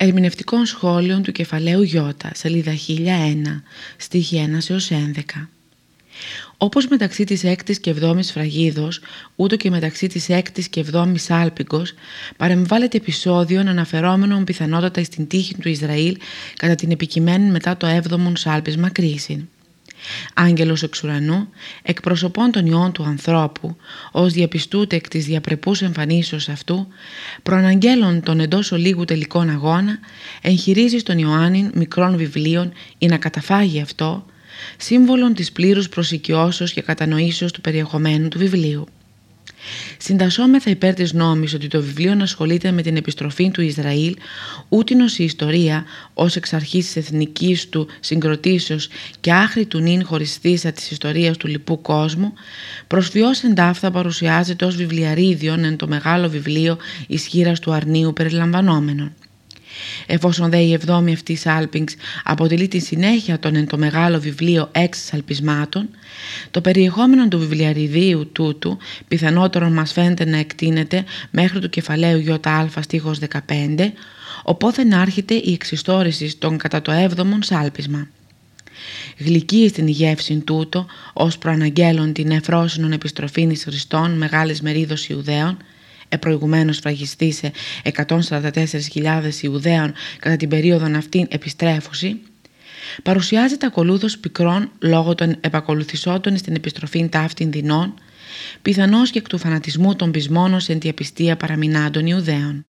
Ερμηνευτικών σχόλων του κεφαλαίου Ι, σελίδα 1001, στίχη 1 έως 11. Όπως μεταξύ της 6ης και 7ης φραγίδος, ούτω και μεταξύ της 6ης και 7ης άλπικος, παρεμβάλλεται επεισόδιο αναφερόμενο πιθανότατα στην τύχη του Ισραήλ κατά την επικειμένη μετά το 7ο σάλπισμα κρίση. Άγγελος εξ ουρανού, εκπροσωπών των ιών του ανθρώπου, ως διαπιστούται εκ της διαπρεπούς εμφανίσεως αυτού, προαναγγέλων των εντός ολίγου τελικών αγώνα, εγχειρίζει στον Ιωάννη μικρών βιβλίων ή να καταφάγει αυτό, σύμβολον της πλήρους προσοικειώσεως και κατανοήσεως του περιεχομένου του βιβλίου. Συντασσόμεθα υπέρ της νόμης ότι το βιβλίο ασχολείται με την επιστροφή του Ισραήλ ούτινος η ιστορία ως εξ αρχής της εθνικής του συγκροτήσεως και άχρη του νυν χωριστήσα της ιστορίας του λοιπού κόσμου προσφιώς εντάφθα παρουσιάζεται ως βιβλιαρίδιον εν το μεγάλο βιβλίο ισχύρας του αρνίου περιλαμβανόμενων. Εφόσον δε η εβδόμη αυτή Σάλπινγκς αποτελεί τη συνέχεια των εν το μεγάλο βιβλίο έξι σαλπισμάτων, το περιεχόμενο του βιβλιαριδίου τούτου πιθανότερο μας φαίνεται να εκτείνεται μέχρι του κεφαλαίου ΙΑ στίχος 15, οπότε να άρχεται η εξιστόρηση των κατά το έβδομον σάλπισμα. Γλυκή στην γεύση τούτο, ως προαναγγέλων την εφρόσινον επιστροφήν εις Χριστών μεγάλης μερίδος Ιουδαίων, επροηγουμένως φραγιστή σε 144.000 Ιουδαίων κατά την περίοδο αυτήν επιστρέφωση, παρουσιάζεται ακολούθως πικρών λόγω των επακολουθησότων στην επιστροφή ταύτην δεινών, πιθανώς και εκ του φανατισμού των πεισμόνων σε διαπιστία παραμεινάντων Ιουδαίων.